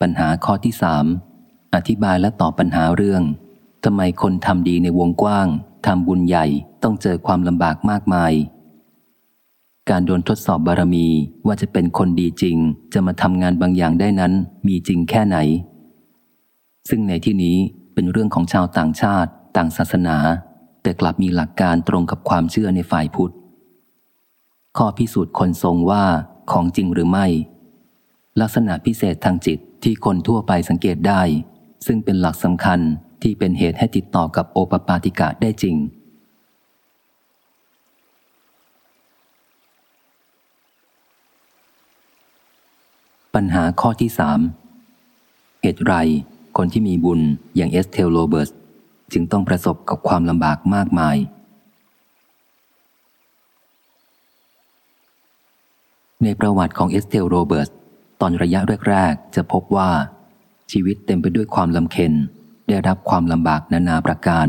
ปัญหาข้อที่สามอธิบายและตอบปัญหาเรื่องทำไมคนทำดีในวงกว้างทำบุญใหญ่ต้องเจอความลำบากมากมาย การโดนทดสอบบารมีว่าจะเป็นคนดีจริง จะมาทำงานบางอย่างได้นั้นมีจริงแค่ไหน ซึ่งในที่นี้เป็นเรื่องของชาวต่างชาติ ต่างศาสนา แต่กลับมีหลักการตรงกับความเชื่อในฝ่ายพุทธ ข้อพิสูจน์คนทรงว่าของจริงหรือไม่ ลักษณะพิเศษทางจิตที่คนทั่วไปสังเกตได้ ซึ่งเป็นหลักสำคัญที่เป็นเหตุให้ติดต่อกับโอปปาติกะได้จริง ปัญหาข้อที่สามเหตุไรคนที่มีบุญอย่างเอสเทลโรเบิร์ตจึงต้องประสบกับความลำบากมากมาย ในประวัติของเอสเทลโรเบิร์ต ตอนระยะแรกๆจะพบว่า ชีวิตเต็มไปด้วยความลำเค็ญได้รับความลำบากนานาประการ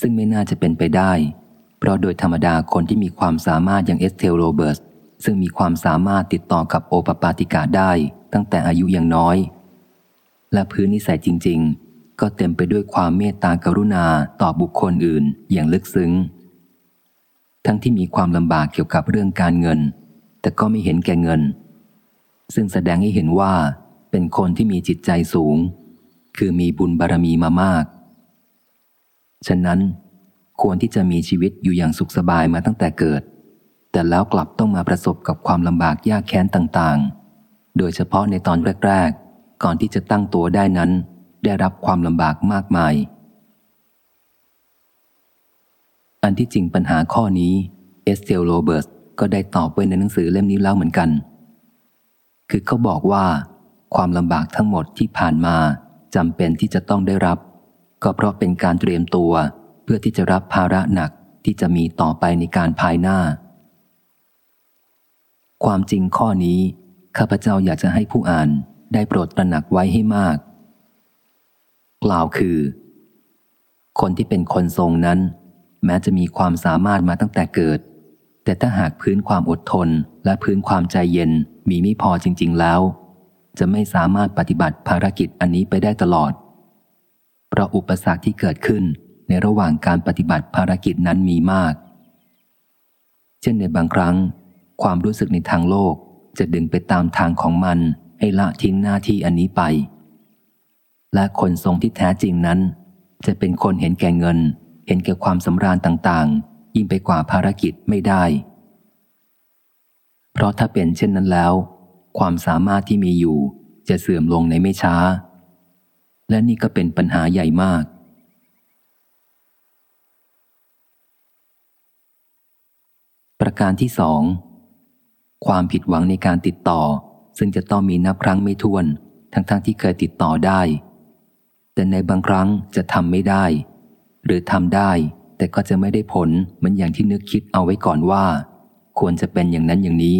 ซึ่งไม่น่าจะเป็นไปได้ เพราะโดยธรรมดาคนที่มีความสามารถอย่างเอสเทลโรเบิร์ตซึ่งมีความสามารถติดต่อกับโอปปาติกะได้ตั้งแต่อายุยังน้อย และพื้นนิสัยจริง ๆ ก็เต็มไปด้วยความเมตตากรุณาต่อบุคคลอื่นอย่างลึกซึ้ง ทั้งที่มีความลำบากเกี่ยวกับเรื่องการเงิน แต่ก็ไม่เห็นแก่เงิน ซึ่งแสดงให้เห็นว่าเป็นคนที่มีจิตใจสูง คือมีบุญบารรมีมามาก ฉะนั้นควรที่จะมีชีวิตอยู่อย่างสุขสบายมาตั้งแต่เกิด แต่แล้วกลับต้องมาประสบกับความลำบากยากแค้นต่างๆ โดยเฉพาะในตอนแรกๆ ก่อนที่จะตั้งตัวได้นั้น ได้รับความลำบากมากมาย อันที่จริงปัญหาข้อนี้เอสเทลโรเบิร์ตก็ได้ตอบไว้ในหนังสือเล่มนี้แล้วเหมือนกัน คือเขาบอกว่า ความลำบากทั้งหมดที่ผ่านมาจำเป็นที่จะต้องได้รับ ก็เพราะเป็นการเตรียมตัว เพื่อที่จะรับภาระหนักที่จะมีต่อไปในการภายหน้า ความจริงข้อนี้ข้าพเจ้าอยากจะให้ผู้อ่านได้โปรดตระหนักไว้ให้มาก กล่าวคือ คนที่เป็นคนทรงนั้น แม้จะมีความสามารถมาตั้งแต่เกิด แต่ถ้าหากพื้นความอดทนและพื้นความใจเย็น มีไม่พอจริง ๆ แล้ว จะไม่สามารถปฏิบัติภารกิจอันนี้ไปได้ตลอด เพราะอุปสรรคที่เกิดขึ้นในระหว่างการปฏิบัติภารกิจนั้นมีมาก เช่นในบางครั้ง ความรู้สึกในทางโลกจะดึงไปตามทางของมันให้ละทิ้งหน้าที่อันนี้ไป และคนทรงที่แท้จริงนั้น จะเป็นคนเห็นแก่เงิน เห็นแก่ความสำราญต่างๆ ยิ่งไปกว่าภารกิจไม่ได้ เพราะถ้าเป็นเช่นนั้นแล้ว ความสามารถที่มีอยู่จะเสื่อมลงในไม่ช้า และนี่ก็เป็นปัญหาใหญ่มาก ประการที่สองความผิดหวังในการติดต่อ ซึ่งจะต้องมีนับครั้งไม่ถ้วน ทั้งๆทที่เคยติดต่อได้ แต่ในบางครั้งจะทำไม่ได้ หรือทำได้ แต่ก็จะไม่ได้ผลเหมือนอย่างที่นึกคิดเอาไว้ก่อนว่า ควรจะเป็นอย่างนั้นอย่างนี้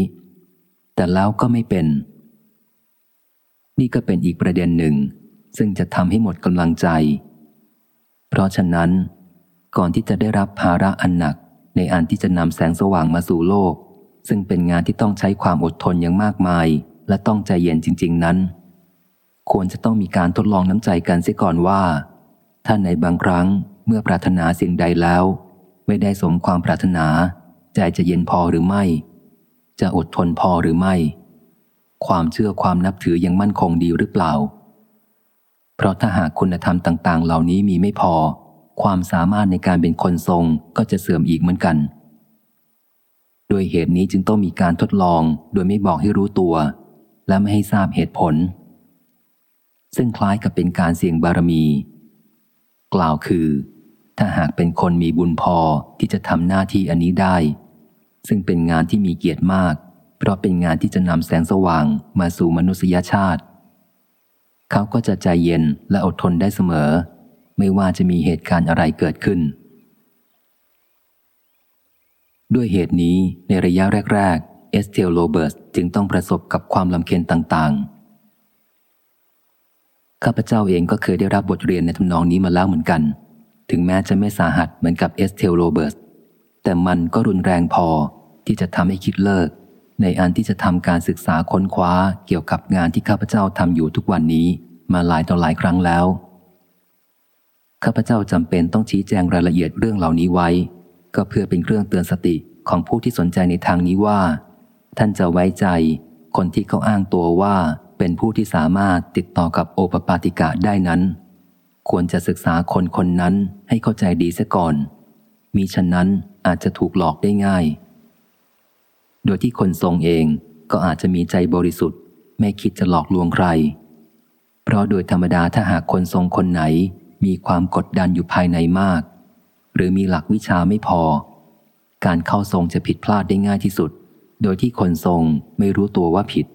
แต่แล้วก็ไม่เป็น นี่ก็เป็นอีกประเด็นหนึ่ง ซึ่งจะทำให้หมดกำลังใจ เพราะฉะนั้น ก่อนที่จะได้รับภาระอันหนักในอันที่จะนำแสงสว่างมาสู่โลก ซึ่งเป็นงานที่ต้องใช้ความอดทนอย่างมากมาย และต้องใจเย็นจริง ๆ นั้น ควรจะต้องมีการทดลองน้ำใจกันเสียก่อนว่า ถ้าในบางครั้งเมื่อปรารถนาสิ่งใดแล้ว ไม่ได้สมความปรารถนา ใจจะเย็นพอหรือไม่ จะอดทนพอหรือไม่ ความเชื่อความนับถือยังมั่นคงดีหรือเปล่า เพราะถ้าหากคุณธรรมต่าง ๆ เหล่านี้มีไม่พอ ความสามารถในการเป็นคนทรงก็จะเสื่อมอีกเหมือนกัน โดยเหตุนี้จึงต้องมีการทดลอง โดยไม่บอกให้รู้ตัว และไม่ให้ทราบเหตุผล ซึ่งคล้ายกับเป็นการเสี่ยงบารมี กล่าวคือถ้าหากเป็นคนมีบุญพอที่จะทำหน้าที่อันนี้ได้ ซึ่งเป็นงานที่มีเกียรติมาก เพราะเป็นงานที่จะนำแสงสว่างมาสู่มนุษยชาติ เขาก็จะใจเย็นและอดทนได้เสมอ ไม่ว่าจะมีเหตุการณ์อะไรเกิดขึ้น ด้วยเหตุนี้ในระยะแรก ๆ เอสเทลโรเบิร์ตจึงต้องประสบกับความลำเค็ญต่างๆ ข้าพเจ้าเองก็เคยได้รับบทเรียนในทำนองนี้มาแล้วเหมือนกัน ถึงแม้จะไม่สาหัสเหมือนกับเอสเทลโรเบิร์ตแต่มันก็รุนแรงพอ ที่จะทำให้คิดเลิก ในอันที่จะทำการศึกษาค้นคว้าเกี่ยวกับงานที่ข้าพเจ้าทำอยู่ทุกวันนี้ มาหลายต่อหลายครั้งแล้ว ข้าพเจ้าจำเป็นต้องชี้แจงรายละเอียดเรื่องเหล่านี้ไว้ ก็เพื่อเป็นเครื่องเตือนสติของผู้ที่สนใจในทางนี้ว่า ท่านจะไว้ใจ คนที่เขาอ้างตัวว่าเป็นผู้ที่สามารถติดต่อกับโอปปาติกะได้นั้น ควรจะศึกษาคนคนนั้นให้เข้าใจดีเสียก่อนมีฉะนั้นอาจจะถูกหลอกได้ง่าย โดยที่คนทรงเองก็อาจจะมีใจบริสุทธิ์ ไม่คิดจะหลอกลวงใคร เพราะโดยธรรมดาถ้าหากคนทรงคนไหน มีความกดดันอยู่ภายในมาก หรือมีหลักวิชาไม่พอ การเข้าทรงจะผิดพลาดได้ง่ายที่สุด โดยที่คนทรงไม่รู้ตัวว่าผิด